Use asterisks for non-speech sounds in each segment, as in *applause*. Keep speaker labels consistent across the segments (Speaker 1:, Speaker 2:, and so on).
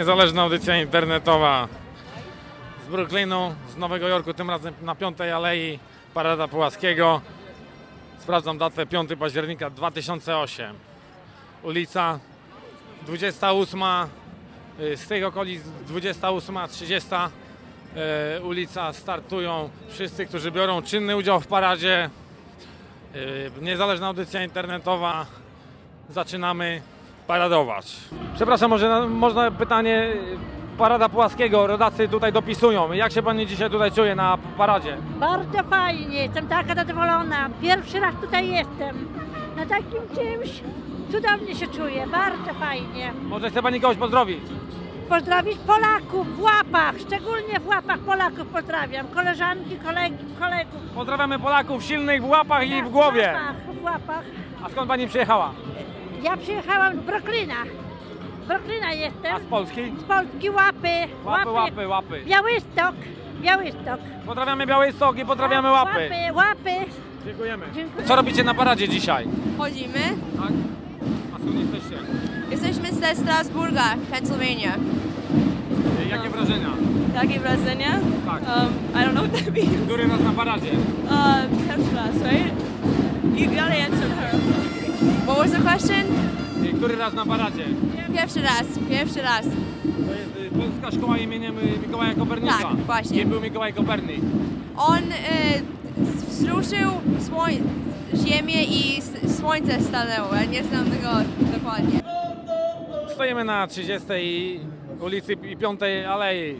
Speaker 1: Niezależna audycja internetowa z Brooklynu, z Nowego Jorku, tym razem na Piątej Alei Parada Pułaskiego. Sprawdzam datę 5 października 2008. Ulica 28, y, z tych okolic 28, 30 y, ulica startują wszyscy, którzy biorą czynny udział w paradzie. Y, Niezależna audycja internetowa. Zaczynamy paradować. Przepraszam, może na, można pytanie Parada Płaskiego, rodacy tutaj dopisują. Jak się Pani dzisiaj tutaj czuje na paradzie?
Speaker 2: Bardzo fajnie, jestem taka zadowolona. Pierwszy raz tutaj jestem. Na takim czymś cudownie się czuję, bardzo fajnie.
Speaker 1: Może chce Pani kogoś pozdrowić?
Speaker 2: Pozdrowić Polaków w łapach, szczególnie w łapach Polaków pozdrawiam. Koleżanki, kolegi, kolegów.
Speaker 1: Pozdrawiamy Polaków silnych w łapach i w głowie.
Speaker 2: W łapach, w łapach.
Speaker 1: A skąd Pani przyjechała?
Speaker 2: Ja przyjechałam z Brooklyna. Z Brooklyna jestem.
Speaker 1: A z Polski?
Speaker 2: Z Polski łapy.
Speaker 1: Łapy, łapy, łapy.
Speaker 2: Białystok. Białystok.
Speaker 1: Pozdrawiamy Białystok i pozdrawiamy łapy.
Speaker 2: Łapy, łapy.
Speaker 1: Dziękujemy.
Speaker 2: Dziękuję.
Speaker 1: Co robicie na paradzie dzisiaj?
Speaker 3: Chodzimy.
Speaker 1: Tak? A skąd jesteście?
Speaker 3: Jesteśmy ze Strasburga, Pennsylvania.
Speaker 1: Jakie wrażenia?
Speaker 3: Jakie wrażenia?
Speaker 1: Tak.
Speaker 3: Um, I don't know what that means.
Speaker 1: Który raz na paradzie?
Speaker 3: Uh, pierwszy raz, right? You gotta answer her. What was the question?
Speaker 1: Który raz na paradzie?
Speaker 3: Pierwszy raz, pierwszy raz.
Speaker 1: To jest y, Polska Szkoła imieniem y, Mikołaja Kopernika.
Speaker 3: Tak, właśnie.
Speaker 1: Kim był Mikołaj Kopernik?
Speaker 3: On e, wzruszył słoń, ziemię i s- słońce stanęło. Ja nie znam tego dokładnie.
Speaker 1: Stoimy na 30 ulicy i 5 Alei.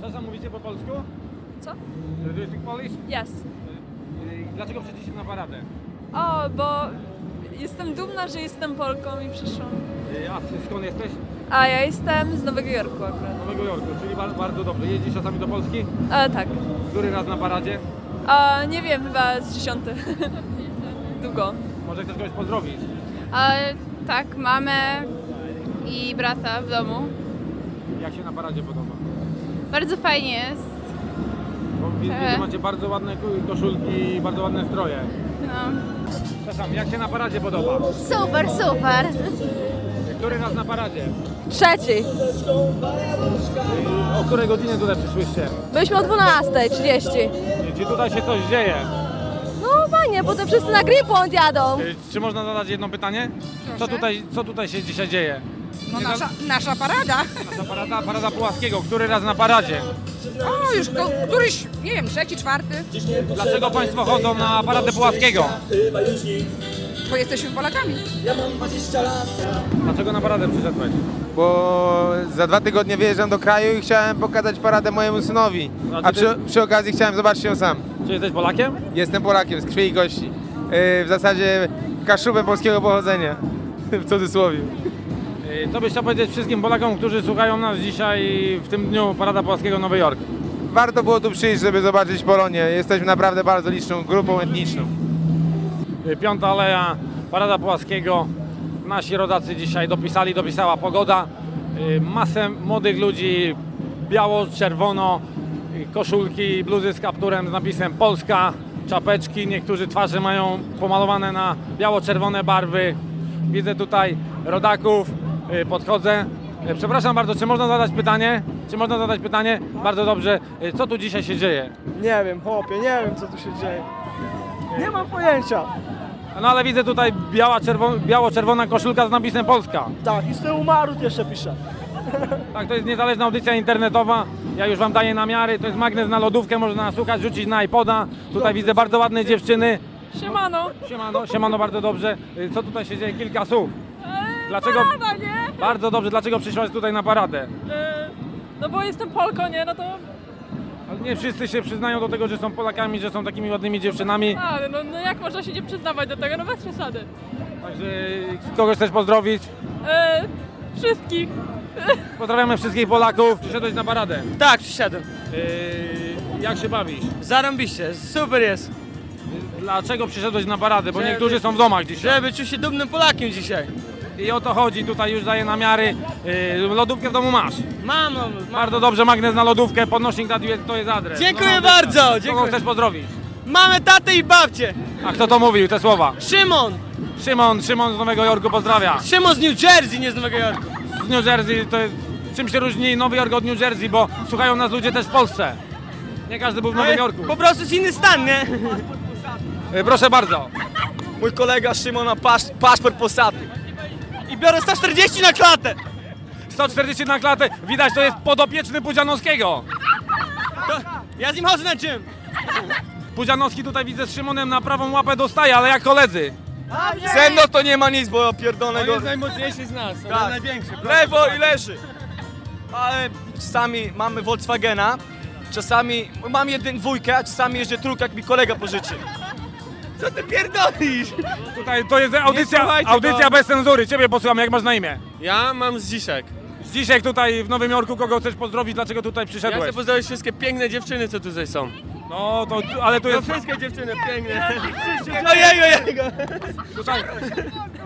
Speaker 1: Czasem mówicie po polsku?
Speaker 4: Co?
Speaker 1: Do you speak Polish?
Speaker 4: Yes.
Speaker 1: Y, Dlaczego przyjdziecie na paradę?
Speaker 4: O, bo jestem dumna, że jestem Polką i przyszłam.
Speaker 1: Y, A s- skąd jesteś?
Speaker 4: A ja jestem z Nowego Jorku akurat.
Speaker 1: Z Nowego Jorku, czyli bardzo, bardzo dobrze. Jeździsz czasami do Polski?
Speaker 4: A, tak.
Speaker 1: Który raz na paradzie?
Speaker 4: A, nie wiem, chyba z dziesiąty. *laughs* Długo.
Speaker 1: Może chcesz kogoś pozdrowić?
Speaker 5: Ale tak, mamę i brata w domu.
Speaker 1: Jak się na paradzie podoba?
Speaker 5: Bardzo fajnie jest.
Speaker 1: Bo widzę,
Speaker 5: E.
Speaker 1: że macie bardzo ładne ko- koszulki i bardzo ładne stroje.
Speaker 5: No.
Speaker 1: Przepraszam, jak się na paradzie podoba?
Speaker 5: Super, super.
Speaker 1: Który raz na paradzie?
Speaker 6: Trzeci.
Speaker 1: O której godzinie tutaj przyszłyście?
Speaker 6: Byliśmy o 12.30.
Speaker 1: Y, Czy tutaj się coś dzieje?
Speaker 6: No fajnie, bo to wszyscy na Greenpoint jadą.
Speaker 1: Y, Czy można zadać jedno pytanie? Co tutaj, co tutaj się dzisiaj dzieje?
Speaker 7: No
Speaker 1: Nie
Speaker 7: nasza, nasza parada.
Speaker 1: Nasza parada, parada Pułaskiego. Który raz na paradzie?
Speaker 7: O, już ko- któryś, nie wiem, trzeci, czwarty,
Speaker 1: Dlaczego Państwo chodzą na paradę Pułaskiego?
Speaker 7: bo jesteśmy Polakami.
Speaker 1: Dlaczego na paradę przyszedłeś?
Speaker 8: bo za dwa tygodnie wyjeżdżam do kraju i chciałem pokazać paradę mojemu synowi. A przy, przy okazji chciałem zobaczyć ją sam.
Speaker 1: Czy jesteś Polakiem?
Speaker 8: Jestem Polakiem z krwi i kości. Yy, w zasadzie kaszubem polskiego pochodzenia. *laughs* W cudzysłowie.
Speaker 1: Y, Co byś chciał powiedzieć wszystkim Polakom, którzy słuchają nas dzisiaj w tym dniu Parada Pułaskiego Nowy Jork?
Speaker 8: Warto było tu przyjść, żeby zobaczyć Polonię. Jesteśmy naprawdę bardzo liczną grupą etniczną.
Speaker 1: Y, Piąta Aleja, Parada Pułaskiego. Nasi rodacy dzisiaj dopisali, dopisała pogoda. Y, Masę młodych ludzi, biało, czerwono, koszulki, bluzy z kapturem z napisem Polska, czapeczki. Niektórzy twarze mają pomalowane na biało-czerwone barwy. Widzę tutaj rodaków, podchodzę. Y, Przepraszam bardzo, czy można zadać pytanie? Czy można zadać pytanie? Bardzo dobrze. Y, Co tu dzisiaj się dzieje?
Speaker 9: Nie wiem, chłopie, nie wiem co tu się dzieje. Nie mam pojęcia.
Speaker 1: No ale widzę tutaj biała, czerwo- biało-czerwona koszulka z napisem Polska.
Speaker 9: Tak, i z tyłu Marut jeszcze pisze.
Speaker 1: Tak, to jest niezależna audycja internetowa. Ja już Wam daję namiary. To jest magnes na lodówkę, można słuchać, rzucić na iPoda. Tutaj widzę bardzo ładne dziewczyny.
Speaker 4: Siemano.
Speaker 1: Siemano, siemano bardzo dobrze. Y, Co tutaj się dzieje? Kilka słów. Dlaczego,
Speaker 4: Brawa, nie?
Speaker 1: bardzo dobrze, dlaczego przyszłaś tutaj na paradę?
Speaker 4: E, no bo jestem Polką, nie? No to...
Speaker 1: Ale nie wszyscy się przyznają do tego, że są Polakami, że są takimi ładnymi dziewczynami.
Speaker 4: Ale no, no jak można się nie przyznawać do tego? No bez przesady.
Speaker 1: Także kogoś chcesz pozdrowić?
Speaker 4: E, wszystkich. *laughs*
Speaker 1: Pozdrawiamy wszystkich Polaków. Przyszedłeś na paradę.
Speaker 9: Tak, przysiadłem.
Speaker 1: Yy, jak się bawisz?
Speaker 9: Zarąbiście, super jest.
Speaker 1: Dlaczego przyszedłeś na paradę? Bo
Speaker 9: Żeby-
Speaker 1: niektórzy są w domach dzisiaj.
Speaker 9: Żeby czuć się dumnym Polakiem dzisiaj.
Speaker 1: I o to chodzi, tutaj już daję namiary. Yy, lodówkę w domu masz.
Speaker 9: Mam, mam, mam.
Speaker 1: Bardzo dobrze, magnes na lodówkę, podnośnik na to jest adres.
Speaker 9: Dziękuję
Speaker 1: No, no,
Speaker 9: bardzo,
Speaker 1: Kogo
Speaker 9: dziękuję.
Speaker 1: chcesz pozdrowić?
Speaker 9: Mamy tatę i babcię.
Speaker 1: A kto to mówił, te słowa?
Speaker 9: Szymon.
Speaker 1: Szymon, Szymon z Nowego Jorku pozdrawia.
Speaker 9: Szymon z New Jersey, nie z Nowego Jorku.
Speaker 1: Z New Jersey to jest... Czym się różni Nowy Jork od New Jersey, bo słuchają nas ludzie też w Polsce. Nie każdy był w Nowym Jorku.
Speaker 9: Po prostu jest inny stan, nie?
Speaker 1: Yy, proszę bardzo.
Speaker 9: Mój kolega Szymon ma pasz, paszport Posaty. I biorę 140 na klatę.
Speaker 1: 140 na klatę, widać to jest podopieczny Pudzianowskiego.
Speaker 9: To, ja z nim chodzę na gym.
Speaker 1: Pudzianowski tutaj widzę z Szymonem na prawą łapę dostaje, ale jak koledzy.
Speaker 9: Ze mną to nie ma nic, bo pierdolę go.
Speaker 10: najmocniejszy z nas, on
Speaker 9: Tak.
Speaker 10: największy.
Speaker 9: Lewo i leży. Ale czasami mamy Volkswagena, czasami mam jeden dwójkę, a czasami jeżdżę trójkę, jak mi kolega pożyczy. Co ty pierdolisz?
Speaker 1: Tutaj to jest audycja,
Speaker 9: słuchajcie
Speaker 1: audycja
Speaker 9: go.
Speaker 1: bez cenzury. Ciebie posłucham, jak masz na imię?
Speaker 10: Ja mam z dzisiek.
Speaker 1: Dzisiaj tutaj w Nowym Jorku kogo chcesz pozdrowić, dlaczego tutaj
Speaker 10: Ja
Speaker 1: przyszedłeś?
Speaker 10: chcę pozdrowić wszystkie piękne dziewczyny, co tutaj są.
Speaker 1: No to, ale tu
Speaker 10: No
Speaker 1: jest...
Speaker 10: wszystkie dziewczyny piękne.
Speaker 9: Ojej, ojej.
Speaker 1: Tutaj,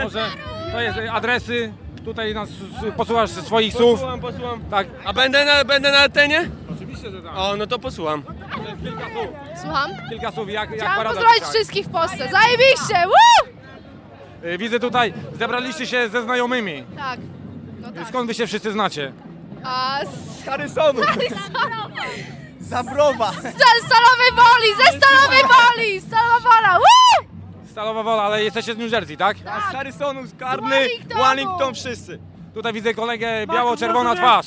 Speaker 1: może, to jest e, adresy, tutaj nas s- posłuchasz swoich słów.
Speaker 10: Posłucham, posłucham.
Speaker 1: Tak,
Speaker 10: A będę na, będę na antenie?
Speaker 1: oczywiście, że tak.
Speaker 10: O, no to posłucham.
Speaker 1: Kilka słów,
Speaker 6: Słucham?
Speaker 1: kilka słów, jak, jak
Speaker 6: Chciałam
Speaker 1: parada
Speaker 6: pozdrowić
Speaker 1: dzisiaj.
Speaker 6: wszystkich w Polsce. Zajebiście! Woo!
Speaker 1: E, Widzę tutaj, zebraliście się ze znajomymi.
Speaker 6: Tak. No tak.
Speaker 1: Skąd wy się wszyscy znacie?
Speaker 6: A z...
Speaker 9: Harrisonu. Zabrowa.
Speaker 6: z Stalowej Woli! Ze Stalowej Woli! Stalowa Wola! Woo!
Speaker 1: Stalowa Wola, ale jesteście z New Jersey, tak?
Speaker 9: Z Harrisonu, z Karny,
Speaker 6: Wellingtonu.
Speaker 9: Wellington, wszyscy.
Speaker 1: Tutaj widzę kolegę biało-czerwona twarz.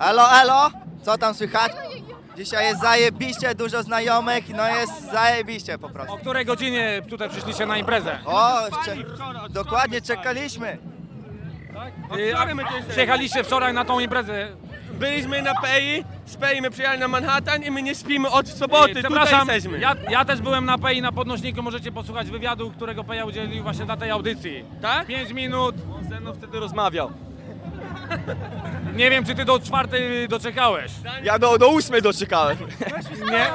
Speaker 11: Elo, elo, co tam słychać? Dzisiaj jest zajebiście, dużo znajomych, no jest zajebiście po prostu.
Speaker 1: O której godzinie tutaj przyszliście na imprezę?
Speaker 11: O, cze- dokładnie czekaliśmy.
Speaker 1: Y, a Przyjechaliście wczoraj na tą imprezę.
Speaker 10: Byliśmy na PEI, z PEI my przyjechali na Manhattan i my nie śpimy od soboty,
Speaker 1: Y,
Speaker 10: tutaj jesteśmy.
Speaker 1: ja, ja też byłem na PEI na podnośniku, możecie posłuchać wywiadu, którego PEja udzielił właśnie dla tej audycji.
Speaker 10: Tak?
Speaker 1: 5 minut,
Speaker 9: On ze mną wtedy rozmawiał.
Speaker 1: Nie wiem czy ty do czwartej doczekałeś.
Speaker 9: Ja do, do ósmej doczekałem.
Speaker 1: Nie?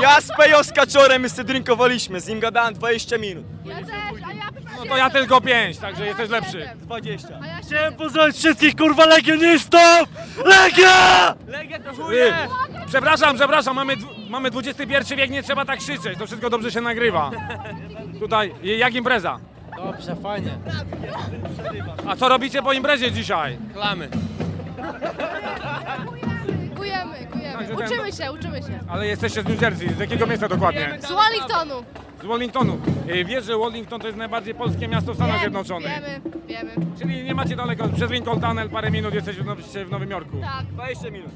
Speaker 9: Ja z Pejo z Kaczorem my sobie drinkowaliśmy, z nim gadałem 20 minut.
Speaker 6: Ja też, a ja
Speaker 1: No to ja tylko 5, także jesteś lepszy.
Speaker 9: 20.
Speaker 6: A ja.
Speaker 9: Chciałem pozdrowić wszystkich kurwa legionistów! Legia!
Speaker 10: Legia to chuje!
Speaker 1: Przepraszam, przepraszam, mamy, dwu- mamy XXI wiek, nie trzeba tak krzyczeć, to wszystko dobrze się nagrywa. Tutaj, jak impreza?
Speaker 10: Dobrze, fajnie.
Speaker 1: A co robicie po imprezie dzisiaj?
Speaker 10: Klamy.
Speaker 6: Kujemy, kujemy.
Speaker 1: Także ten-
Speaker 6: Uczymy się, uczymy się.
Speaker 1: Ale jesteście z New Jersey, z jakiego miejsca dokładnie?
Speaker 6: Z Wellingtonu.
Speaker 1: Z Wellingtonu. Y, Wiesz, że Wellington to jest najbardziej polskie miasto w Stanach Zjednoczonych.
Speaker 6: Wiemy, wiemy.
Speaker 1: Czyli nie macie daleko, przez Lincoln Tunnel parę minut jesteście w, Now- w Nowym Jorku.
Speaker 6: Tak.
Speaker 9: 20 minut.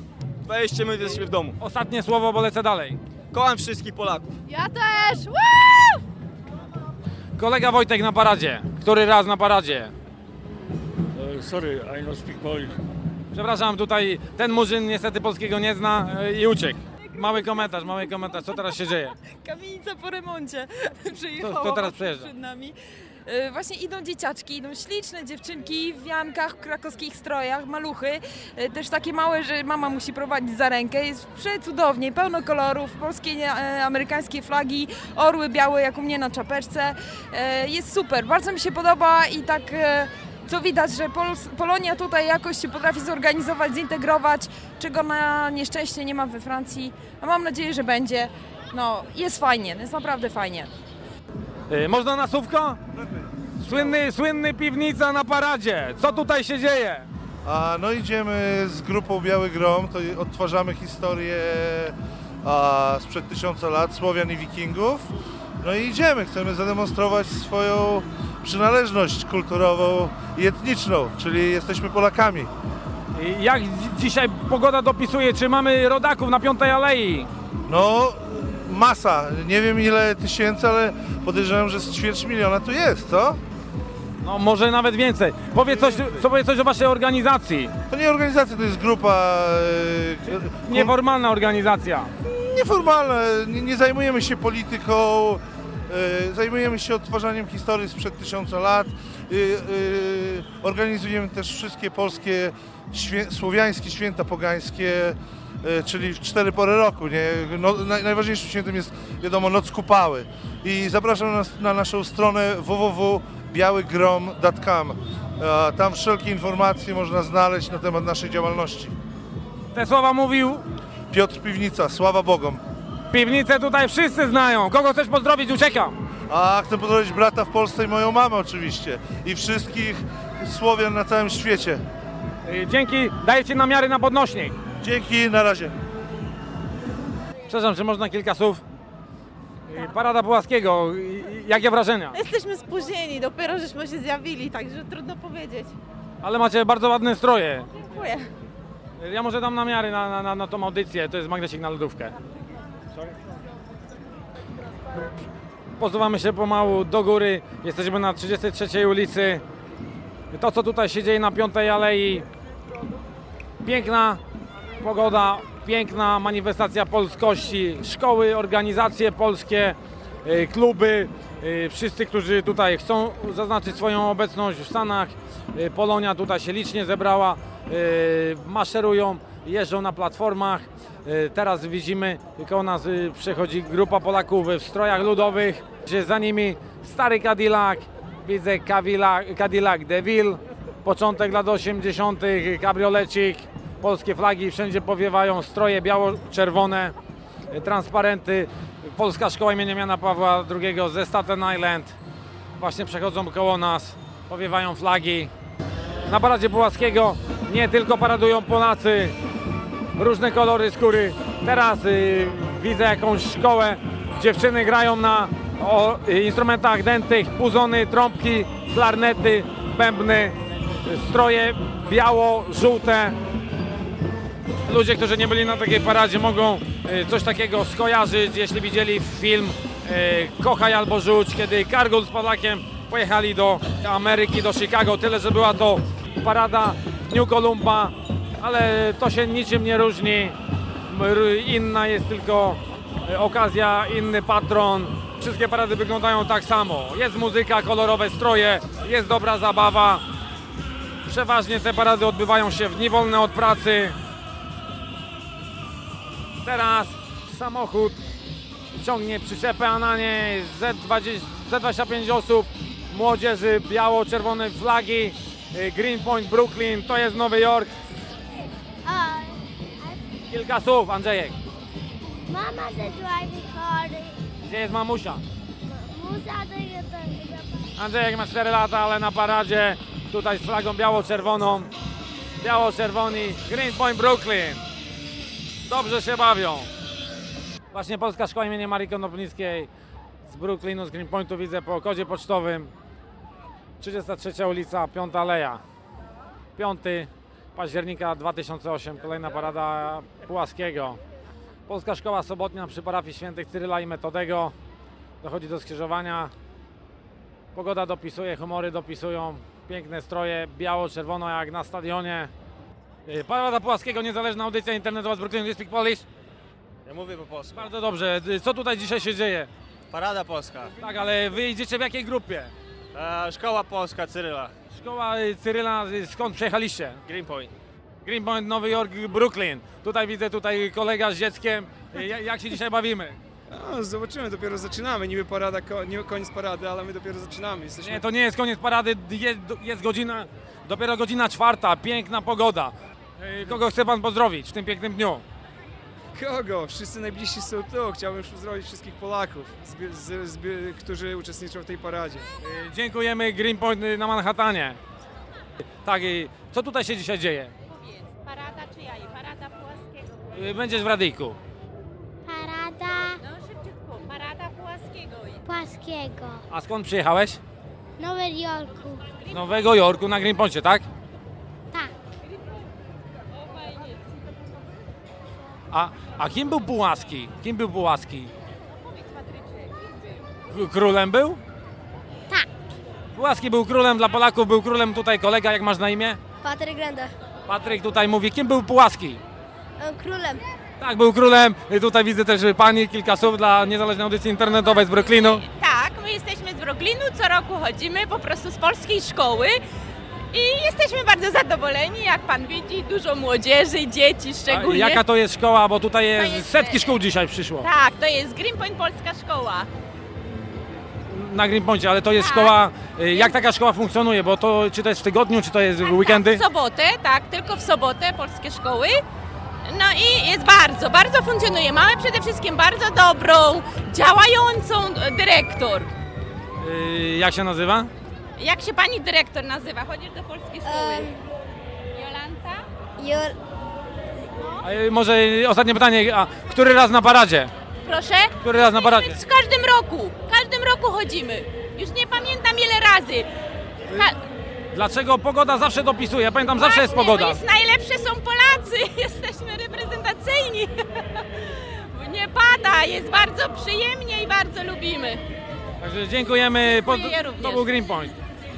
Speaker 9: 20 minut jesteśmy w domu.
Speaker 1: Ostatnie słowo, bo lecę dalej.
Speaker 9: Kocham wszystkich Polaków.
Speaker 6: Ja też! Woo!
Speaker 1: Kolega Wojtek na paradzie. Który raz na paradzie?
Speaker 10: Sorry, I don't speak Polish.
Speaker 1: Przepraszam, tutaj ten murzyn niestety polskiego nie zna y, i uciekł. Mały komentarz, mały komentarz, co teraz się dzieje?
Speaker 4: Kamienica po remoncie *laughs* przyjechała
Speaker 1: kto teraz przejeżdża?
Speaker 4: przed nami. E, Właśnie idą dzieciaczki, idą śliczne dziewczynki w wiankach, w krakowskich strojach, maluchy. E, Też takie małe, że mama musi prowadzić za rękę. Jest przecudownie, pełno kolorów, polskie, e, amerykańskie flagi, orły białe jak u mnie na czapeczce. Jest super, bardzo mi się podoba i tak... Co widać, że Pols- Polonia tutaj jakoś się potrafi zorganizować, zintegrować, czego na nieszczęście nie ma we Francji. A mam nadzieję, że będzie. No, jest fajnie, jest naprawdę fajnie.
Speaker 1: Y, Można na słówko? Słynny, słynny piwnica na paradzie. Co tutaj się dzieje?
Speaker 12: A no idziemy z grupą Biały Grom, to odtwarzamy historię a, sprzed tysiąca lat Słowian i Wikingów. No i idziemy, chcemy zademonstrować swoją przynależność kulturową i etniczną, czyli jesteśmy Polakami.
Speaker 1: Y, Jak dzi- dzisiaj pogoda dopisuje? Czy mamy rodaków na Piątej Alei?
Speaker 12: No masa, nie wiem ile tysięcy, ale podejrzewam, że z ćwierć miliona tu jest, co?
Speaker 1: No może nawet więcej. Powiedz coś, co powiedz coś o waszej organizacji.
Speaker 12: To nie organizacja, to jest grupa... e,
Speaker 1: Nieformalna organizacja.
Speaker 12: Nieformalna, nie, nie zajmujemy się polityką, e, zajmujemy się odtwarzaniem historii sprzed tysiąca lat. E, e, organizujemy też wszystkie polskie, świę, słowiańskie święta pogańskie, czyli w cztery pory roku. Nie? No, naj, najważniejszym świętem jest, wiadomo, Noc Kupały. I zapraszam nas na naszą stronę www.białygrom.com. E, Tam wszelkie informacje można znaleźć na temat naszej działalności.
Speaker 1: Te słowa mówił
Speaker 12: Piotr Piwnica, sława Bogom.
Speaker 1: Piwnicę tutaj wszyscy znają. Kogo chcesz pozdrowić? Uciekam.
Speaker 12: A chcę pozdrowić brata w Polsce i moją mamę oczywiście. I wszystkich Słowian na całym świecie.
Speaker 1: Dzięki, daję ci namiary na podnośnik.
Speaker 12: Dzięki, na razie.
Speaker 1: Przepraszam, czy można kilka słów? Parada Pułaskiego, jakie wrażenia?
Speaker 13: Jesteśmy spóźnieni, dopiero żeśmy się zjawili, także trudno powiedzieć.
Speaker 1: Ale macie bardzo ładne stroje.
Speaker 13: Dziękuję.
Speaker 1: Ja może dam namiary na, na, na, na tą audycję, to jest magnesik na lodówkę. Posuwamy się pomału do góry, jesteśmy na 33 ulicy. To co tutaj się dzieje na Piątej Alei, piękna pogoda, piękna manifestacja polskości, szkoły, organizacje polskie, y, kluby, y, wszyscy, którzy tutaj chcą zaznaczyć swoją obecność w Stanach. Y, Polonia tutaj się licznie zebrała, maszerują, jeżdżą na platformach. Teraz widzimy, koło nas przechodzi grupa Polaków w strojach ludowych, gdzie za nimi stary Cadillac, widzę Cadillac, Cadillac DeVille, początek lat 80., kabriolecik, polskie flagi wszędzie powiewają, stroje biało-czerwone, y, transparenty, Polska Szkoła imienia Jana Pawła II ze Staten Island, właśnie przechodzą koło nas, powiewają flagi. Na paradzie Pułaskiego nie tylko paradują Polacy, różne kolory skóry. Teraz y, widzę jakąś szkołę, dziewczyny grają na o, instrumentach dętych, puzony, trąbki, klarnety, bębny, stroje biało-żółte. Ludzie, którzy nie byli na takiej paradzie mogą y, coś takiego skojarzyć, jeśli widzieli film y, Kochaj albo Rzuć, kiedy Kargul z Polakiem pojechali do Ameryki, do Chicago. Tyle, że była to parada w Dniu Kolumba, ale to się niczym nie różni. Inna jest tylko y, okazja, inny patron. Wszystkie parady wyglądają tak samo. Jest muzyka, kolorowe stroje, jest dobra zabawa. Przeważnie te parady odbywają się w dni wolne od pracy. Teraz samochód ciągnie przyczepę, a na niej Z20, Z25 osób, młodzieży, biało-czerwone flagi, y, Greenpoint, Brooklyn, to jest Nowy Jork. Kilka słów, Andrzejek.
Speaker 14: Mama the driving car.
Speaker 1: Gdzie jest mamusia? Andrzejek ma 4 lata, ale na paradzie tutaj z flagą biało-czerwoną. Biało-czerwoni, Greenpoint, Brooklyn. Dobrze się bawią. Właśnie Polska Szkoła imienia Marii Konopnickiej z Brooklynu, z Greenpointu widzę po kodzie pocztowym. 33 ulica, 5 Aleja. 5 października 2008, kolejna parada Pułaskiego. Polska Szkoła Sobotnia przy parafii świętych Cyryla i Metodego. Dochodzi do skrzyżowania. Pogoda dopisuje, humory dopisują. Piękne stroje, biało-czerwono jak na stadionie. Y, Parada Pułaskiego, niezależna audycja internetowa z Brooklynu. Do you speak Polish?
Speaker 15: Ja mówię po polsku.
Speaker 1: Bardzo dobrze. Y, Co tutaj dzisiaj się dzieje?
Speaker 15: Parada Polska.
Speaker 1: Tak, ale wy idziecie w jakiej grupie?
Speaker 15: E, Szkoła Polska Cyryla.
Speaker 1: Szkoła y, Cyryla, skąd przyjechaliście?
Speaker 15: Greenpoint.
Speaker 1: Greenpoint, Nowy Jork, Brooklyn. Tutaj widzę tutaj kolega z dzieckiem. Ja- Jak się dzisiaj bawimy?
Speaker 16: No, zobaczymy, dopiero zaczynamy. Niby parada, nie koniec parady, ale my dopiero zaczynamy. Jesteśmy...
Speaker 1: Nie, to nie jest koniec parady, jest, jest godzina, dopiero godzina czwarta, piękna pogoda. Kogo chce pan pozdrowić w tym pięknym dniu?
Speaker 16: Kogo? Wszyscy najbliżsi są tu. Chciałbym pozdrowić wszystkich Polaków, zbi- z, zbi- którzy uczestniczą w tej paradzie.
Speaker 1: Dziękujemy Greenpoint y, na Manhattanie. Tak, y, co tutaj się dzisiaj dzieje?
Speaker 2: Parada czyja i parada Pułaskiego.
Speaker 1: Y, Będziesz w radyjku.
Speaker 14: Parada
Speaker 2: No szybciutko, parada Pułaskiego.
Speaker 14: płaskiego.
Speaker 1: A skąd przyjechałeś?
Speaker 14: Nowy Jorku.
Speaker 1: Z Nowego Jorku na Greenpointie? Tak. A, a kim był Pułaski? Kim był Pułaski? K- Królem był?
Speaker 14: Tak.
Speaker 1: Pułaski był królem dla Polaków, był królem tutaj kolega, jak masz na imię?
Speaker 17: Patryk Grenda.
Speaker 1: Patryk tutaj mówi, kim był Pułaski?
Speaker 17: Królem.
Speaker 1: Tak, był królem. I Tutaj widzę też pani, kilka słów dla niezależnej audycji internetowej z Brooklynu.
Speaker 18: Tak, my jesteśmy z Brooklynu, co roku chodzimy po prostu z polskiej szkoły i jesteśmy bardzo zadowoleni, jak pan widzi, dużo młodzieży, dzieci
Speaker 1: A
Speaker 18: szczególnie.
Speaker 1: jaka to jest szkoła, bo tutaj jest,
Speaker 18: jest,
Speaker 1: setki szkół dzisiaj przyszło
Speaker 18: Tak, to jest Greenpoint Polska Szkoła.
Speaker 1: na Greenpoincie, ale to jest szkoła, y, jak taka szkoła funkcjonuje, bo to czy to jest w tygodniu, czy to jest w weekendy?
Speaker 18: W sobotę, tak, tylko w sobotę polskie szkoły. No i jest bardzo, bardzo funkcjonuje. Mamy przede wszystkim bardzo dobrą, działającą dyrektor.
Speaker 1: Y, Jak się nazywa?
Speaker 18: Jak się pani dyrektor nazywa? Chodzisz do polskiej szkoły. Jolanta?
Speaker 17: Jol...
Speaker 1: A, y, Może ostatnie pytanie, a który raz na paradzie?
Speaker 18: Proszę?
Speaker 1: Który raz na paradzie?
Speaker 18: W każdym roku, w każdym roku chodzimy. Już nie pamiętam ile razy. Ka-
Speaker 1: Dlaczego pogoda zawsze dopisuje? Ja pamiętam, zawsze jest
Speaker 18: Właśnie,
Speaker 1: pogoda.
Speaker 18: Bo jest najlepsze są Polacy, *laughs* jesteśmy reprezentacyjni. *laughs* Nie pada, jest bardzo przyjemnie i bardzo lubimy.
Speaker 1: Także dziękujemy.
Speaker 18: Dziękuję również.
Speaker 1: To był Greenpoint.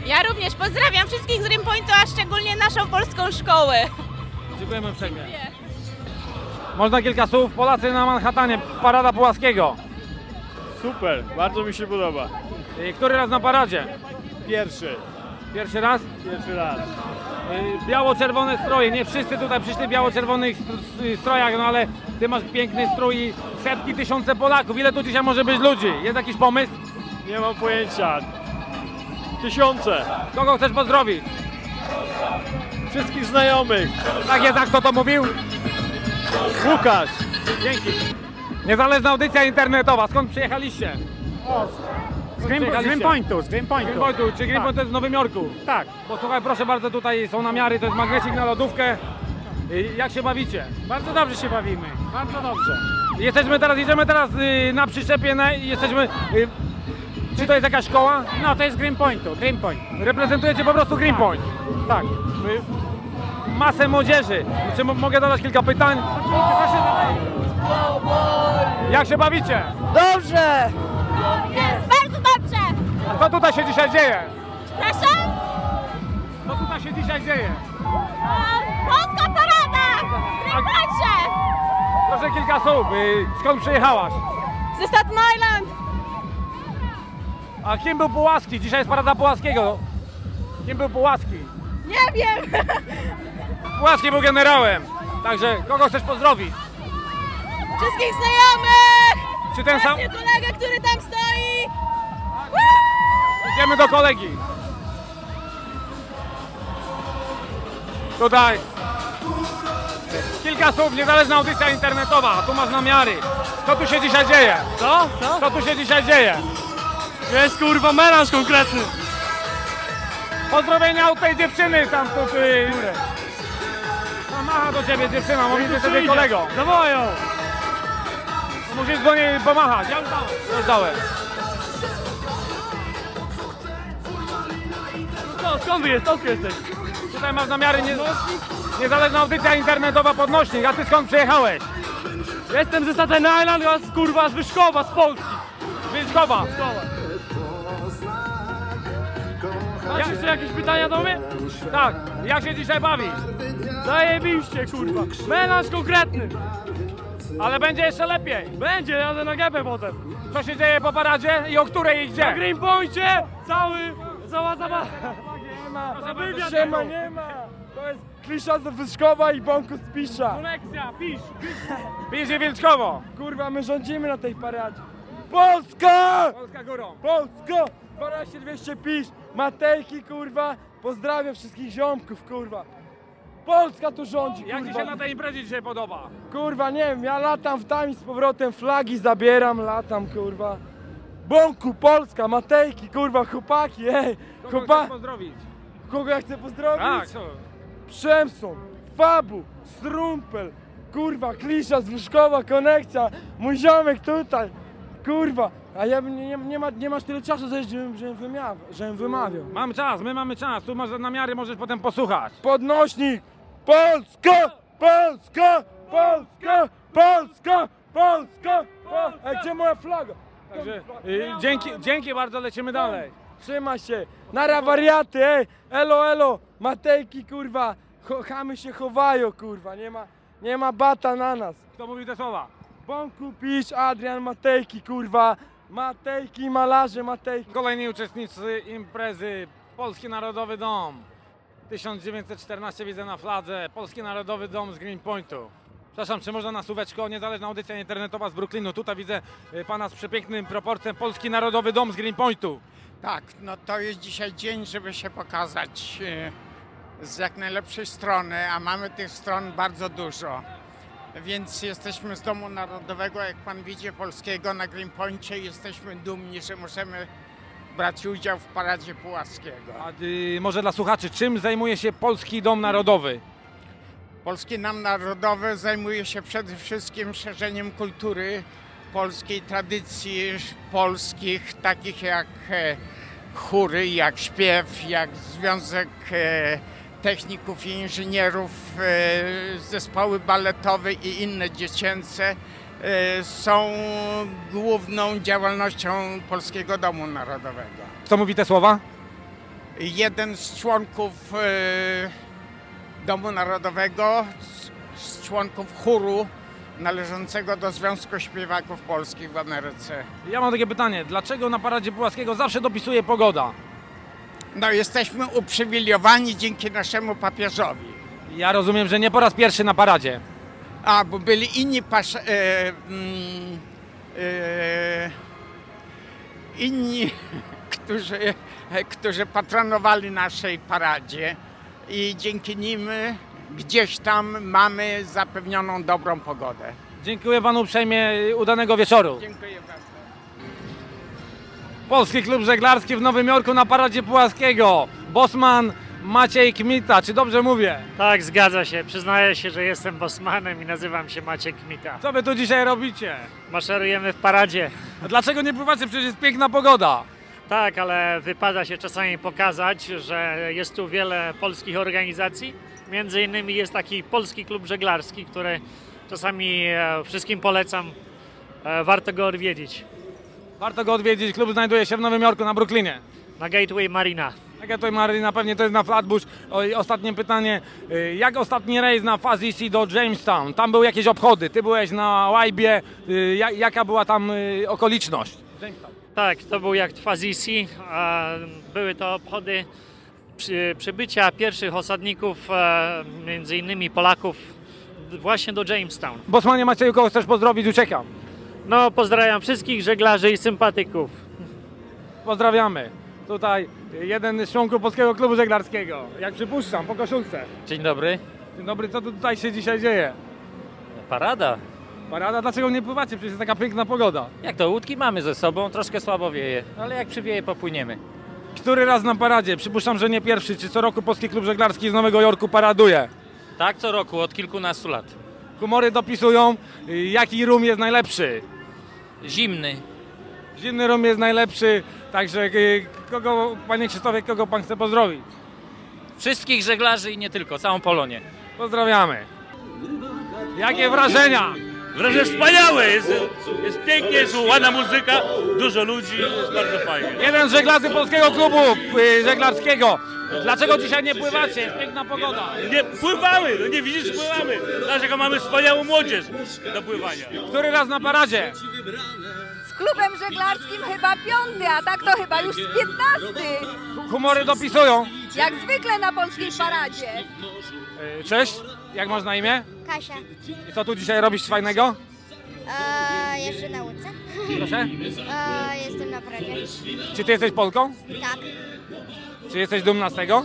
Speaker 18: Ja również pozdrawiam wszystkich z Greenpointu, a szczególnie naszą polską szkołę.
Speaker 1: Dziękujemy uprzejmie. Można kilka słów. Polacy na Manhattanie, parada Pułaskiego.
Speaker 15: Super, bardzo mi się podoba.
Speaker 1: Y, Który raz na paradzie?
Speaker 15: Pierwszy.
Speaker 1: Pierwszy raz?
Speaker 15: Pierwszy raz.
Speaker 1: Y, Biało-czerwone stroje. Nie wszyscy tutaj przyszli w biało-czerwonych y, strojach, no ale ty masz piękny strój i setki, tysiące Polaków. Ile tu dzisiaj może być ludzi? Jest jakiś pomysł?
Speaker 15: Nie mam pojęcia. Tysiące.
Speaker 1: Kogo chcesz pozdrowić?
Speaker 15: Wszystkich znajomych.
Speaker 1: Tak jest, jak kto to mówił?
Speaker 15: Łukasz.
Speaker 1: Dzięki. Niezależna audycja internetowa. Skąd przyjechaliście?
Speaker 19: Z, Green, z Greenpointu, z. Greenpointu.
Speaker 1: Czy Greenpoint to jest w Nowym Jorku?
Speaker 19: Tak.
Speaker 1: Posłuchaj, proszę bardzo, tutaj są namiary, to jest magnesik na lodówkę. Y, Jak się bawicie?
Speaker 19: Bardzo dobrze się bawimy, bardzo dobrze.
Speaker 1: Jesteśmy teraz, jedziemy teraz y, na przyczepie, na, jesteśmy... Czy to jest jakaś szkoła?
Speaker 19: No, to jest Greenpointu, Greenpoint.
Speaker 1: Reprezentujecie po prostu Greenpoint?
Speaker 19: Tak.
Speaker 1: Y, Masę młodzieży. Czy m- mogę zadać kilka pytań? Jak się bawicie?
Speaker 17: Dobrze!
Speaker 14: Jest bardzo dobrze!
Speaker 1: A co tutaj się dzisiaj dzieje?
Speaker 14: Proszę?
Speaker 1: Co tutaj się dzisiaj dzieje?
Speaker 14: Polska parada! Greenpoincie!
Speaker 1: Proszę kilka słów. y, Skąd przyjechałaś?
Speaker 14: Ze Staten Island!
Speaker 1: A kim był Pułaski? Dzisiaj jest parada Pułaskiego. Kim był Pułaski?
Speaker 14: Nie wiem!
Speaker 1: Pułaski był generałem. Także kogo chcesz pozdrowić?
Speaker 14: Wszystkich znajomych!
Speaker 1: Czy ten sam...
Speaker 14: Właśnie kolegę, który tam stoi!
Speaker 1: Idziemy do kolegi. Tutaj. Kilka słów, niezależna audycja internetowa. Tu masz namiary. Co tu się dzisiaj dzieje?
Speaker 15: Co? Co?
Speaker 1: Co tu się dzisiaj dzieje?
Speaker 15: Jest kurwa melanż konkretny.
Speaker 1: Pozdrowienia od tej dziewczyny tam tu. Ty... No, macha do ciebie dziewczyna, mówi, że sobie kolego.
Speaker 15: Zawołają.
Speaker 1: Musisz do niej pomachać. Ja już dałem. Już dałem.
Speaker 15: No, skąd wy jest? Skąd jesteś?
Speaker 1: Tutaj masz namiary nie... niezależna audycja internetowa podnośnik. A ty skąd przyjechałeś?
Speaker 15: Jestem ze Staten Island, a z kurwa z Wyszkowa, z Polski.
Speaker 1: Wyszkowa.
Speaker 15: Masz jeszcze jakieś pytania do mnie?
Speaker 1: Tak. Jak się dzisiaj bawisz?
Speaker 15: Zajebiście kurwa. Melanż konkretny.
Speaker 1: Ale będzie jeszcze lepiej.
Speaker 15: Będzie, jadę na gębę potem.
Speaker 1: Co się dzieje po paradzie i o której i
Speaker 15: Na
Speaker 1: gdzie?
Speaker 15: Greenpoincie cały, cała zabawa. Nie ma,
Speaker 1: siema,
Speaker 15: nie ma. To jest klisza z Wyszkowa i bąku z Pisza.
Speaker 1: Lekcja, pisz. Pisz i Wilczkowo.
Speaker 15: Kurwa, my rządzimy na tej paradzie. Polska!
Speaker 1: Polska górą.
Speaker 15: Polska! 12200 pisz, Matejki kurwa, pozdrawiam wszystkich ziomków kurwa. Polska tu rządzi
Speaker 1: Jak ci
Speaker 15: kurwa.
Speaker 1: się na tej imprezie dzisiaj podoba?
Speaker 15: Kurwa, nie wiem, ja latam w tam i z powrotem flagi zabieram, latam kurwa. Bąku, Polska, Matejki, kurwa, chłopaki, ej,
Speaker 1: Kogo
Speaker 15: chłopa...
Speaker 1: chcesz pozdrowić?
Speaker 15: Kogo ja chcę pozdrowić?
Speaker 1: Tak, co?
Speaker 15: Przemson, Fabu, Strumpel, kurwa, Klisza z Wyszkowa, Konekcja, mój ziomek tutaj, kurwa. A ja bym nie, nie, nie, ma, nie masz tyle czasu, żebym, żebym, wymawiał, żebym wymawiał.
Speaker 1: Mam czas, my mamy czas. Tu masz namiary, możesz potem posłuchać.
Speaker 15: Podnośnik! Polska! Polska! Polska! Polska! Polska! Polska! Ej, gdzie moja flaga?
Speaker 1: Także, y, dzięki, dzięki bardzo, lecimy dalej.
Speaker 15: Trzymaj się! Nara wariaty, ej! Elo, elo! Matejki, kurwa! Chamy się chowają, kurwa! Nie ma, nie ma bata na nas!
Speaker 1: Kto mówi te słowa?
Speaker 15: Bąku pisz, Adrian Matejki, kurwa! Matejki, malarze, Matejki!
Speaker 1: Kolejni uczestnicy imprezy Polski Narodowy Dom. 1914 widzę na fladze. Polski Narodowy Dom z Greenpointu. Przepraszam, czy można na słóweczko? Niezależna audycja internetowa z Brooklynu. Tutaj widzę y, pana z przepięknym proporcjem. Polski Narodowy Dom z Greenpointu.
Speaker 20: Tak, no to jest dzisiaj dzień, żeby się pokazać e, z jak najlepszej strony, a mamy tych stron bardzo dużo. Więc jesteśmy z Domu Narodowego, jak pan widzi, polskiego na Greenpoincie. Jesteśmy dumni, że możemy brać udział w Paradzie Puławskiego.
Speaker 1: A y, może dla słuchaczy, czym zajmuje się Polski Dom Narodowy?
Speaker 20: Polski Dom Narodowy zajmuje się przede wszystkim szerzeniem kultury polskiej, tradycji polskich, takich jak e, chóry, jak śpiew, jak Związek e, Techników i Inżynierów, e, zespoły baletowe i inne dziecięce e, są główną działalnością Polskiego Domu Narodowego.
Speaker 1: Kto mówi te słowa?
Speaker 20: Jeden z członków e, Domu Narodowego, z, członków chóru należącego do Związku Śpiewaków Polskich w Ameryce.
Speaker 1: Ja mam takie pytanie. Dlaczego na Paradzie Puławskiego zawsze dopisuje pogoda?
Speaker 20: No, jesteśmy uprzywilejowani dzięki naszemu papieżowi.
Speaker 1: Ja rozumiem, że nie po raz pierwszy na paradzie.
Speaker 20: A, bo byli inni pasz... E, mm, e, inni, *laughs* którzy, którzy patronowali naszej paradzie i dzięki nim gdzieś tam mamy zapewnioną dobrą pogodę.
Speaker 1: Dziękuję panu uprzejmie. Udanego wieczoru.
Speaker 20: Dziękuję bardzo.
Speaker 1: Polski Klub Żeglarski w Nowym Jorku na Paradzie Puławskiego. Bosman Maciej Kmita, czy dobrze mówię?
Speaker 21: Tak, zgadza się. Przyznaję się, że jestem bosmanem i nazywam się Maciek Kmita.
Speaker 1: Co wy tu dzisiaj robicie?
Speaker 21: Maszerujemy w paradzie.
Speaker 1: A dlaczego nie pływacie? Przecież jest piękna pogoda.
Speaker 21: Tak, ale wypada się czasami pokazać, że jest tu wiele polskich organizacji. Między innymi jest taki Polski Klub Żeglarski, który czasami e, wszystkim polecam. E, Warto go odwiedzić.
Speaker 1: Warto go odwiedzić. Klub znajduje się w Nowym Jorku na Brooklynie.
Speaker 21: Na Gateway Marina.
Speaker 1: Na Gateway Marina pewnie to jest na Flatbush. O, i ostatnie pytanie. Y, Jak ostatni rejs na Fazisi do Jamestown? Tam były jakieś obchody. Ty byłeś na Łajbie. Y, ja- Jaka była tam y, okoliczność?
Speaker 21: Tak, to był jak Twazisi. a Były to obchody przy, przybycia pierwszych osadników, e, między innymi Polaków, właśnie do Jamestown.
Speaker 1: Bosmanie Macieju, kogo chcesz pozdrowić? Uciekam.
Speaker 21: No, pozdrawiam wszystkich żeglarzy i sympatyków.
Speaker 1: Pozdrawiamy. Tutaj jeden z członków Polskiego Klubu Żeglarskiego. Jak przypuszczam, po koszulce.
Speaker 22: Dzień dobry.
Speaker 1: Dzień dobry, co tu tutaj się dzisiaj dzieje?
Speaker 22: Parada.
Speaker 1: Parada, dlaczego nie pływacie? Przecież jest taka piękna pogoda.
Speaker 22: Jak to, łódki mamy ze sobą, troszkę słabo wieje, ale jak przywieje, popłyniemy.
Speaker 1: Który raz na paradzie? Przypuszczam, że nie pierwszy. Czy co roku Polski Klub Żeglarski z Nowego Jorku paraduje?
Speaker 22: Tak, co roku, od kilkunastu lat.
Speaker 1: Humory dopisują, jaki rum jest najlepszy.
Speaker 22: Zimny.
Speaker 1: Zimny rum jest najlepszy, także y, kogo, panie Krzysztofie, kogo pan chce pozdrowić?
Speaker 22: Wszystkich żeglarzy i nie tylko, całą Polonię.
Speaker 1: Pozdrawiamy. Jakie wrażenia?
Speaker 23: Wrażenie wspaniałe, jest, jest pięknie, jest ładna muzyka, dużo ludzi, jest bardzo fajnie.
Speaker 1: Jeden z żeglarzy Polskiego Klubu y, Żeglarskiego. Dlaczego dzisiaj nie pływacie? Jest piękna pogoda.
Speaker 23: Nie, pływamy, no nie widzisz, pływamy. Dlaczego mamy wspaniałą młodzież do pływania.
Speaker 1: Który raz na paradzie?
Speaker 24: Z klubem żeglarskim chyba piąty, a tak to chyba już piętnasty.
Speaker 1: Humory dopisują.
Speaker 24: Jak zwykle na polskiej paradzie.
Speaker 1: Y, Cześć, jak masz na imię?
Speaker 25: Kasia.
Speaker 1: I co tu dzisiaj robisz fajnego?
Speaker 25: A, jeszcze na łódce?
Speaker 1: Proszę?
Speaker 25: A, jestem na paradzie.
Speaker 1: Czy ty jesteś Polką?
Speaker 25: Tak,
Speaker 1: Czy jesteś dumna z tego?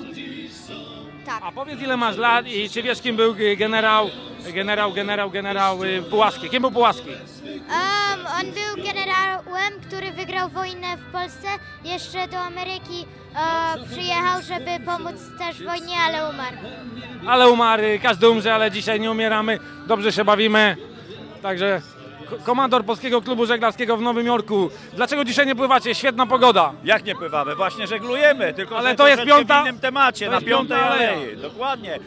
Speaker 25: tak.
Speaker 1: A powiedz ile masz lat i czy wiesz kim był y, generał, generał, generał, generał y, Pułaski? Kim był Pułaski?
Speaker 25: Um, on był generałem, który wygrał wojnę w Polsce. Jeszcze do Ameryki e, przyjechał, żeby pomóc też w wojnie, ale umarł.
Speaker 1: Ale umarł, każdy umrze, ale dzisiaj nie umieramy, dobrze się bawimy. Także Komandor Polskiego Klubu Żeglarskiego w Nowym Jorku. Dlaczego dzisiaj nie pływacie? Świetna pogoda.
Speaker 26: Jak nie pływamy? Właśnie żeglujemy, tylko
Speaker 1: Ale to jest piąta-
Speaker 26: w innym temacie,
Speaker 1: to
Speaker 26: na piątej
Speaker 1: aleja.
Speaker 26: alei. Dokładnie.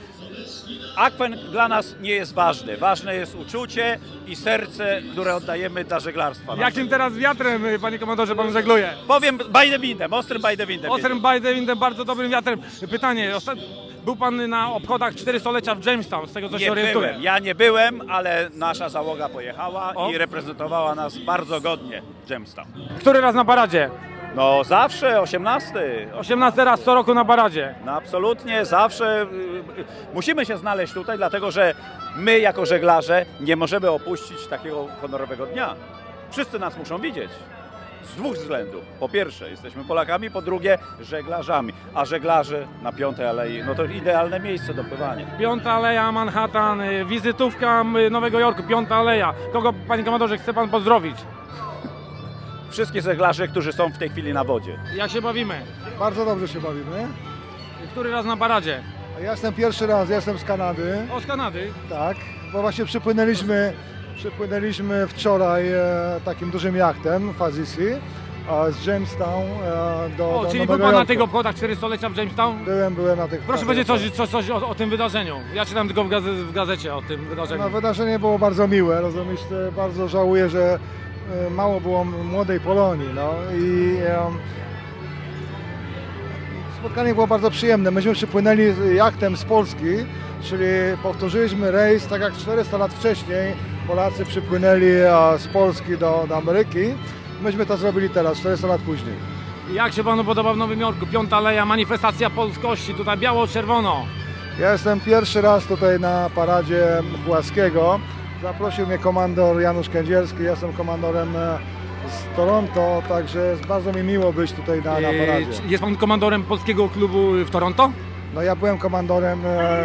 Speaker 26: Akwen dla nas nie jest ważny. Ważne jest uczucie i serce, które oddajemy dla żeglarstwa.
Speaker 1: Jakim teraz wiatrem, y, panie komandorze, pan żegluje?
Speaker 26: Powiem by the windem, ostrym by the windem.
Speaker 1: Ostrym by the windem, bardzo dobrym wiatrem. Pytanie, osta- był pan na obchodach 400-lecia w Jamestown, z tego co się
Speaker 26: Nie
Speaker 1: orientuję.
Speaker 26: byłem, ja nie byłem, ale nasza załoga pojechała
Speaker 1: O.
Speaker 26: i reprezentowała nas bardzo godnie w Jamestown.
Speaker 1: Który raz na paradzie?
Speaker 26: No zawsze, 18.
Speaker 1: 18 raz co roku na paradzie.
Speaker 26: No absolutnie, zawsze y, musimy się znaleźć tutaj, dlatego że my jako żeglarze nie możemy opuścić takiego honorowego dnia. Wszyscy nas muszą widzieć. Z dwóch względów. Po pierwsze, jesteśmy Polakami, po drugie, żeglarzami. A żeglarze na Piątej Alei, no to idealne miejsce do pływania.
Speaker 1: Piąta Aleja, Manhattan, y, wizytówka y, Nowego Jorku, Piąta Aleja. Kogo, panie komandorze, chce pan pozdrowić? *laughs*
Speaker 26: Wszystkich żeglarzy, którzy są w tej chwili na wodzie.
Speaker 1: Jak się bawimy?
Speaker 27: Bardzo dobrze się bawimy.
Speaker 1: Który raz na paradzie?
Speaker 27: Ja jestem pierwszy raz, ja jestem z Kanady.
Speaker 1: O, z Kanady?
Speaker 27: Tak, bo właśnie przypłynęliśmy, przypłynęliśmy wczoraj e, takim dużym jachtem Fazisi e, z Jamestown e, do,
Speaker 1: O,
Speaker 27: do
Speaker 1: czyli
Speaker 27: Nowego
Speaker 1: był pan na
Speaker 27: Jorku.
Speaker 1: tych obchodach 400-lecia w Jamestown?
Speaker 27: Byłem, byłem na tych
Speaker 1: Proszę
Speaker 27: na
Speaker 1: powiedzieć coś, coś, coś o, o tym wydarzeniu. Ja czytam tylko w, gaze, w gazecie o tym wydarzeniu.
Speaker 27: No, wydarzenie było bardzo miłe, rozumiesz, e, bardzo żałuję, że e, mało było młodej Polonii, no i em, spotkanie było bardzo przyjemne. Myśmy przypłynęli z jachtem z Polski, czyli powtórzyliśmy rejs tak jak 400 lat wcześniej. Polacy przypłynęli e, z Polski do, do Ameryki. Myśmy to zrobili teraz, 400 lat później.
Speaker 1: Jak się panu podoba w Nowym Jorku? Piąta Aleja, manifestacja polskości, tutaj biało-czerwono.
Speaker 27: Ja jestem pierwszy raz tutaj na paradzie Płaskiego. Zaprosił mnie komandor Janusz Kędzierski, ja jestem komandorem e, z Toronto, także jest bardzo mi miło być tutaj na, na
Speaker 1: Eee,
Speaker 27: paradzie.
Speaker 1: Jest pan komandorem polskiego klubu w Toronto?
Speaker 27: No ja byłem komandorem e,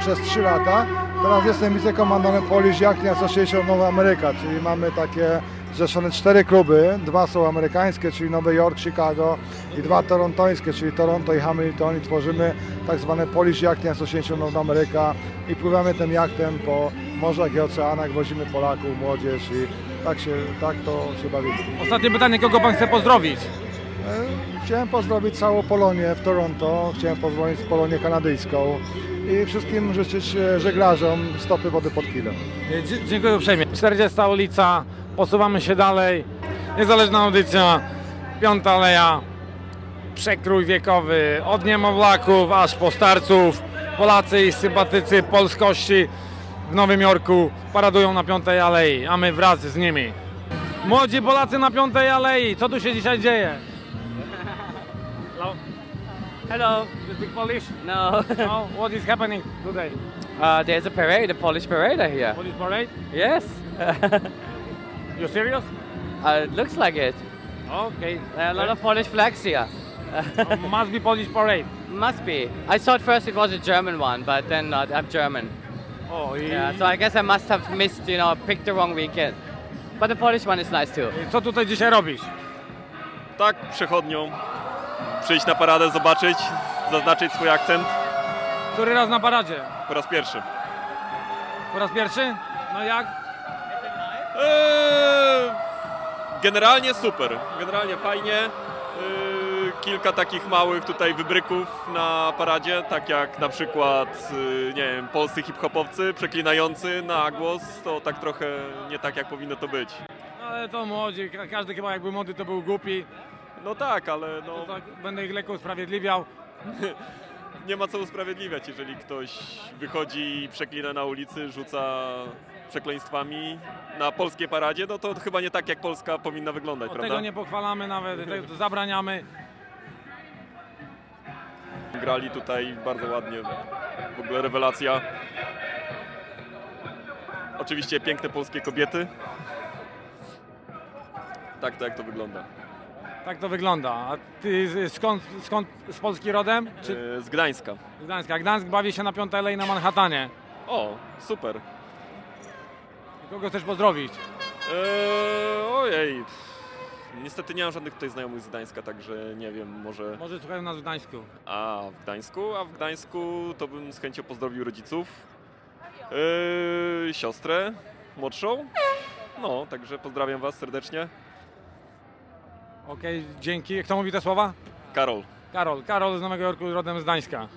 Speaker 27: przez 3 lata, teraz jestem wicekomandorem Polish Yachting Association Nowa Ameryka, czyli mamy takie zrzeszone cztery kluby, dwa są amerykańskie, czyli Nowy Jork, Chicago i dwa torontońskie, czyli Toronto i Hamilton i tworzymy tak zwane Polish Yachting Association Nowa Ameryka i pływamy tym jachtem po morzach i oceanach, wozimy Polaków, młodzież i tak się, tak to się bawimy.
Speaker 1: Ostatnie pytanie, kogo pan chce pozdrowić?
Speaker 27: E, Chciałem pozdrowić całą Polonię w Toronto, chciałem pozdrowić Polonię kanadyjską i wszystkim życzyć e, żeglarzom stopy wody pod kilem.
Speaker 1: Dzie- Dziękuję uprzejmie. 40 ulica, posuwamy się dalej. Niezależna audycja, Piąta Aleja, przekrój wiekowy, od niemowlaków aż po starców. Polacy i sympatycy polskości w Nowym Jorku paradują na Piątej Alei, a my wraz z nimi. Młodzi Polacy na Piątej Alei, co tu się dzisiaj dzieje? Hello?
Speaker 28: Hello.
Speaker 1: You speak Polish?
Speaker 28: No. *laughs*
Speaker 1: no. What is happening today?
Speaker 28: Uh, there's a parade, a Polish parade I hear.
Speaker 1: Polish parade?
Speaker 28: Yes. *laughs*
Speaker 1: You serious?
Speaker 28: uh, it looks like it.
Speaker 1: Okay.
Speaker 28: There are a lot of Polish flags here. *laughs*
Speaker 1: Must be Polish parade.
Speaker 28: Must be. I thought first it was a German one, but then not. I'm German.
Speaker 1: Oh,
Speaker 28: Yeah, so I guess I must have missed, you know, picked the wrong weekend. But the Polish one is nice too.
Speaker 1: Co tutaj dzisiaj robisz?
Speaker 29: Tak, przechodnią. Przyjść na paradę, zobaczyć, zaznaczyć swój akcent.
Speaker 1: Który raz na paradzie?
Speaker 29: Po raz pierwszy.
Speaker 1: Po raz pierwszy? No jak?
Speaker 29: Eee, generalnie super, generalnie fajnie. Eee, kilka takich małych tutaj wybryków na paradzie, tak jak na przykład, eee, nie wiem, polscy hip-hopowcy przeklinający na głos, to tak trochę nie tak jak powinno to być.
Speaker 1: Ale to młodzi, ka- każdy chyba jak był młody to był głupi.
Speaker 29: No tak, ale no...
Speaker 1: To tak, będę ich lekko usprawiedliwiał. *laughs*
Speaker 29: nie ma co usprawiedliwiać, jeżeli ktoś wychodzi i przeklina na ulicy, rzuca przekleństwami na polskiej paradzie, no to chyba nie tak jak Polska powinna wyglądać,
Speaker 1: Od
Speaker 29: prawda?
Speaker 1: tego nie pochwalamy nawet, tego zabraniamy.
Speaker 29: Grali tutaj bardzo ładnie, w ogóle rewelacja. Oczywiście piękne polskie kobiety. Tak to jak to wygląda.
Speaker 1: Tak to wygląda. A ty z- skąd, skąd z Polski rodem? Czy
Speaker 29: E, Z Gdańska.
Speaker 1: z Gdańska? Gdańsk bawi się na Piątej Alei na Manhattanie.
Speaker 29: O, super.
Speaker 1: Kogo chcesz pozdrowić?
Speaker 29: Eee, ojej. Niestety nie mam żadnych tutaj znajomych z Gdańska, także nie wiem, może...
Speaker 1: Może słuchają nas w Gdańsku.
Speaker 29: A w Gdańsku? A w Gdańsku to bym z chęcią pozdrowił rodziców, eee, siostrę młodszą No, także pozdrawiam Was serdecznie.
Speaker 1: Okej, dzięki. Kto mówi te słowa?
Speaker 29: Karol.
Speaker 1: Karol. Karol z Nowego Jorku, rodem z Gdańska.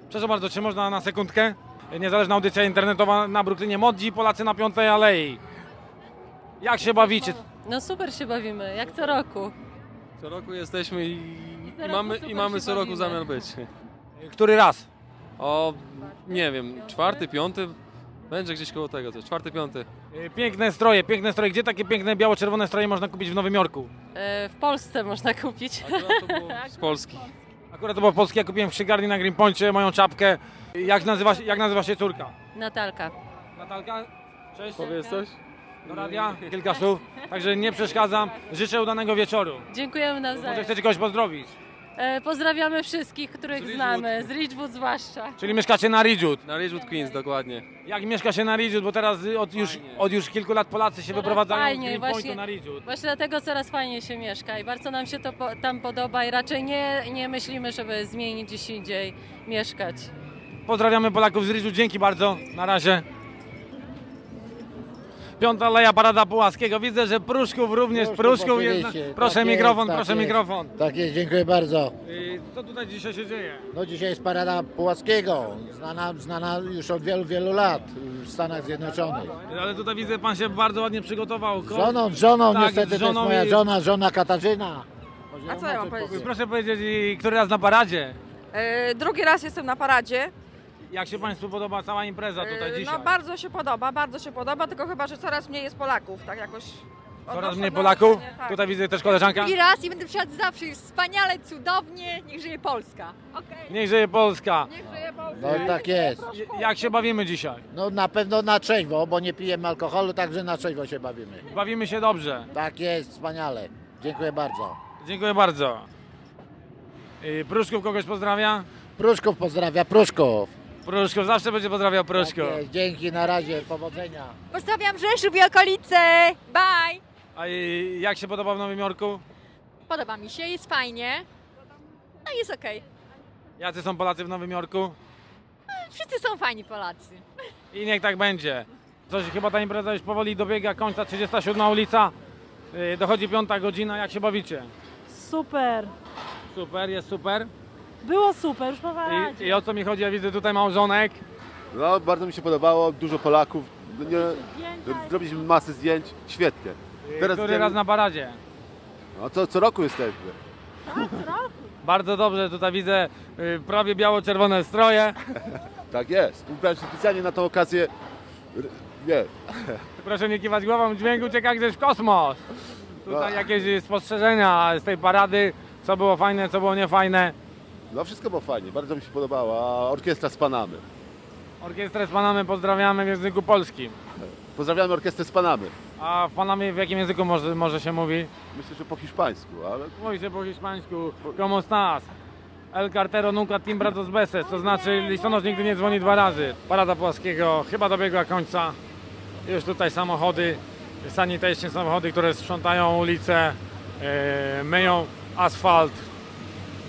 Speaker 1: Przepraszam bardzo, czy można na sekundkę? Niezależna audycja internetowa na Brooklynie. Modzi Polacy na Piątej Alei. Jak się bawicie?
Speaker 30: No super się bawimy, jak co roku.
Speaker 31: Co roku jesteśmy i,
Speaker 30: co
Speaker 31: i
Speaker 30: roku
Speaker 31: mamy,
Speaker 30: super
Speaker 31: i mamy
Speaker 30: się
Speaker 31: co roku
Speaker 30: bawimy.
Speaker 31: zamiar być.
Speaker 1: Który raz?
Speaker 31: O, nie wiem, czwarty, piąty, będzie gdzieś koło tego, coś, czwarty, piąty.
Speaker 1: Y, Piękne stroje, piękne stroje. Gdzie takie piękne biało-czerwone stroje można kupić w Nowym Jorku?
Speaker 30: E, w Polsce można kupić. *laughs*
Speaker 31: Z Polski.
Speaker 1: Akurat to było w Polsce, ja kupiłem w Szygarni na Greenpoincie moją czapkę. Jak nazywa, się- jak nazywa się córka?
Speaker 30: Natalka.
Speaker 1: Natalka, cześć.
Speaker 31: Powiesz coś?
Speaker 1: Do radia, kilka słów. Także nie przeszkadzam. Życzę udanego wieczoru.
Speaker 30: Dziękujemy
Speaker 1: Może
Speaker 30: nawzajem.
Speaker 1: chcecie kogoś pozdrowić?
Speaker 30: E, pozdrawiamy wszystkich, których znamy, z Ridgewood zwłaszcza.
Speaker 1: Czyli mieszkacie na Ridgewood.
Speaker 31: Na Ridgewood Queens, dokładnie.
Speaker 1: Jak mieszka się na Ridgewood, bo teraz od już, od już kilku lat Polacy się wyprowadzają z
Speaker 30: Fajnie,
Speaker 1: Greenpointu
Speaker 30: właśnie,
Speaker 1: na Ridgewood.
Speaker 30: właśnie dlatego coraz fajniej się mieszka i bardzo nam się to po, tam podoba i raczej nie, nie myślimy, żeby zmienić gdzieś indziej mieszkać.
Speaker 1: Pozdrawiamy Polaków z Ridgewood, dzięki bardzo. Na razie. Piąta Aleja Parada Pułaskiego. Widzę, że Pruszków również. Pruszków jest. Na...
Speaker 32: oczywiście.
Speaker 1: Proszę
Speaker 32: Tak jest,
Speaker 1: mikrofon,
Speaker 32: tak
Speaker 1: proszę
Speaker 32: jest.
Speaker 1: mikrofon.
Speaker 32: Tak jest, dziękuję bardzo.
Speaker 1: Y, Co tutaj dzisiaj się dzieje?
Speaker 32: No dzisiaj jest parada Pułackiego, znana, znana już od wielu, wielu lat w Stanach Zjednoczonych.
Speaker 1: Ale tutaj widzę, pan się bardzo ładnie przygotował.
Speaker 32: Z żoną, z żoną
Speaker 1: Tak,
Speaker 32: niestety,
Speaker 1: z
Speaker 32: to jest
Speaker 1: żoną
Speaker 32: moja
Speaker 1: i-
Speaker 32: żona, żona Katarzyna.
Speaker 33: A co ja mam powiedzieć?
Speaker 1: Proszę powiedzieć, i który raz na paradzie?
Speaker 33: E, drugi raz jestem na paradzie.
Speaker 1: Jak się Państwu podoba cała impreza tutaj
Speaker 33: E,
Speaker 1: dzisiaj?
Speaker 33: No bardzo się podoba, bardzo się podoba, tylko chyba, że coraz mniej jest Polaków, tak jakoś.
Speaker 1: Coraz mniej
Speaker 33: wrażenie,
Speaker 1: Polaków?
Speaker 33: tak.
Speaker 1: Tutaj widzę też koleżanka.
Speaker 24: Drugi raz i będę przyjechać zawsze. Jest wspaniale, cudownie. Niech żyje Polska.
Speaker 1: Niech żyje Polska.
Speaker 32: No tak jest.
Speaker 1: Jak się bawimy dzisiaj?
Speaker 32: No na pewno na trzeźwo, bo nie pijemy alkoholu, także na trzeźwo się bawimy.
Speaker 1: Bawimy się dobrze.
Speaker 32: Tak jest, wspaniale. Dziękuję bardzo.
Speaker 1: Dziękuję bardzo. Y, Pruszków kogoś pozdrawia?
Speaker 32: Pruszków pozdrawia, Pruszków.
Speaker 1: Pruszków zawsze będzie pozdrawiał Pruszków.
Speaker 32: Tak jest, dzięki, na razie, powodzenia.
Speaker 24: Pozdrawiam Rzeszów i okolice. Bye.
Speaker 1: A jak się podoba w Nowym Jorku?
Speaker 24: Podoba mi się, jest fajnie. No jest okej.
Speaker 1: Jacy są Polacy w Nowym Jorku?
Speaker 24: Wszyscy są fajni Polacy.
Speaker 1: I niech tak będzie. Coś chyba ta impreza już powoli dobiega końca, 37 ulica. Y, Dochodzi piąta godzina, jak się bawicie?
Speaker 2: Super.
Speaker 1: Super, jest super.
Speaker 2: Było super, już po
Speaker 1: I, I o co mi chodzi? Ja widzę tutaj małżonek.
Speaker 34: No, bardzo mi się podobało, dużo Polaków. No Nie, zrobiliśmy masę zdjęć, świetnie.
Speaker 1: Y, Który raz na paradzie?
Speaker 34: No, co, co roku jesteśmy.
Speaker 1: Bardzo dobrze, tutaj widzę y, prawie biało-czerwone stroje. *laughs*
Speaker 34: Tak jest. Ubrałem się specjalnie na tą okazję. Nie. *laughs*
Speaker 1: Proszę nie kiwać głową, dźwięk ucieka gdzieś w kosmos. Tutaj
Speaker 34: No.
Speaker 1: jakieś spostrzeżenia z tej parady, co było fajne, co było niefajne.
Speaker 34: No wszystko było fajnie, bardzo mi się podobało. A orkiestra z Panamy.
Speaker 1: Orkiestrę z Panamy pozdrawiamy w języku polskim.
Speaker 34: Pozdrawiamy orkiestrę z Panamy.
Speaker 1: A w Panamie w jakim języku może, może się mówi?
Speaker 34: Myślę, że po hiszpańsku, ale
Speaker 1: Mówi się po hiszpańsku, como estás? El cartero nunca timbra dos veces, to znaczy listonosz nigdy nie dzwoni dwa razy. Parada Płaskiego chyba dobiegła końca. Już tutaj samochody, sanitation samochody, które sprzątają ulice, e, myją asfalt.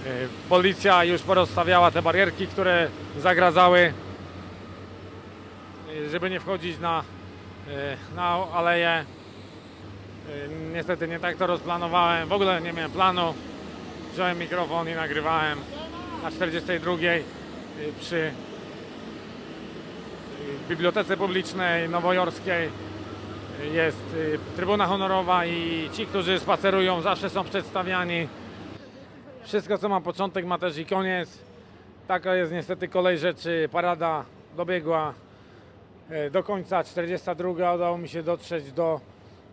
Speaker 1: E, policja już porozstawiała te barierki, które zagradzały, e, żeby nie wchodzić na, e, na aleję. Y, Niestety nie tak to rozplanowałem, w ogóle nie miałem planu. Wziąłem mikrofon i nagrywałem na 42 y, przy y, Bibliotece Publicznej Nowojorskiej. Y, Jest y, trybuna honorowa i ci, którzy spacerują zawsze są przedstawiani. Wszystko co ma początek ma też i koniec. Taka jest niestety kolej rzeczy. Parada dobiegła e, do końca 42 udało mi się dotrzeć do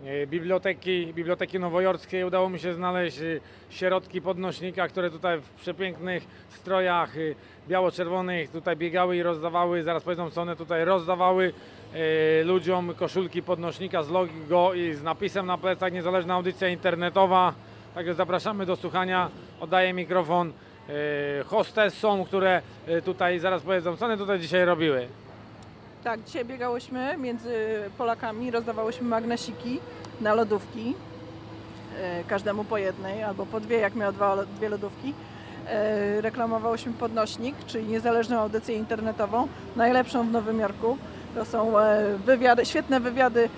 Speaker 1: e, biblioteki, biblioteki nowojorskiej. Udało mi się znaleźć e, środki podnośnika, które tutaj w przepięknych strojach e, biało-czerwonych tutaj biegały i rozdawały, zaraz powiedzą co one tutaj rozdawały e, ludziom koszulki podnośnika z logo i z napisem na plecach niezależna audycja internetowa. Także zapraszamy do słuchania. Oddaję mikrofon e, hostessom, które e, tutaj zaraz powiedzą co one tutaj dzisiaj robiły.
Speaker 35: Tak, dzisiaj biegałyśmy między Polakami, rozdawałyśmy magnesiki na lodówki, e, każdemu po jednej albo po dwie, jak miał dwa, dwie lodówki. Reklamowałyśmy podnośnik, czyli niezależną audycję internetową, najlepszą w Nowym Jorku. To są wywiady, świetne wywiady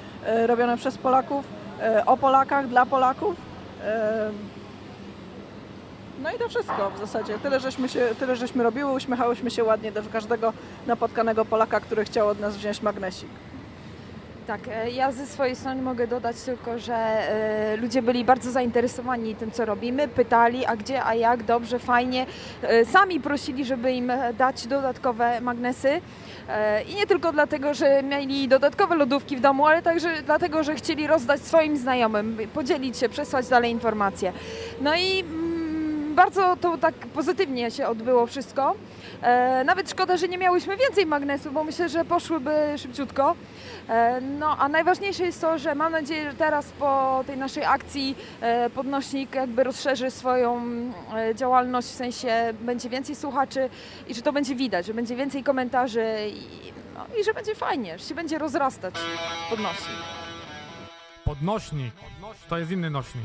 Speaker 35: robione przez Polaków, o Polakach, dla Polaków. No i to wszystko w zasadzie. Tyle żeśmy, się, tyle żeśmy robiły, uśmiechałyśmy się ładnie do każdego napotkanego Polaka, który chciał od nas wziąć magnesik.
Speaker 36: Tak, e, ja ze swojej strony mogę dodać tylko, że e, ludzie byli bardzo zainteresowani tym, co robimy, pytali, a gdzie, a jak, dobrze, fajnie. E, Sami prosili, żeby im dać dodatkowe magnesy. I nie tylko dlatego, że mieli dodatkowe lodówki w domu, ale także dlatego, że chcieli rozdać swoim znajomym, podzielić się, przesłać dalej informacje. No i mm, bardzo to tak pozytywnie się odbyło wszystko. E, nawet szkoda, że nie miałyśmy więcej magnesów, bo myślę, że poszłyby szybciutko. E, no, a najważniejsze jest to, że mam nadzieję, że teraz po tej naszej akcji e, podnośnik jakby rozszerzy swoją działalność, w sensie będzie więcej słuchaczy i że to będzie widać, że będzie więcej komentarzy i, no, i że będzie fajnie, że się będzie rozrastać podnośnik.
Speaker 1: Podnośnik to jest inny nośnik.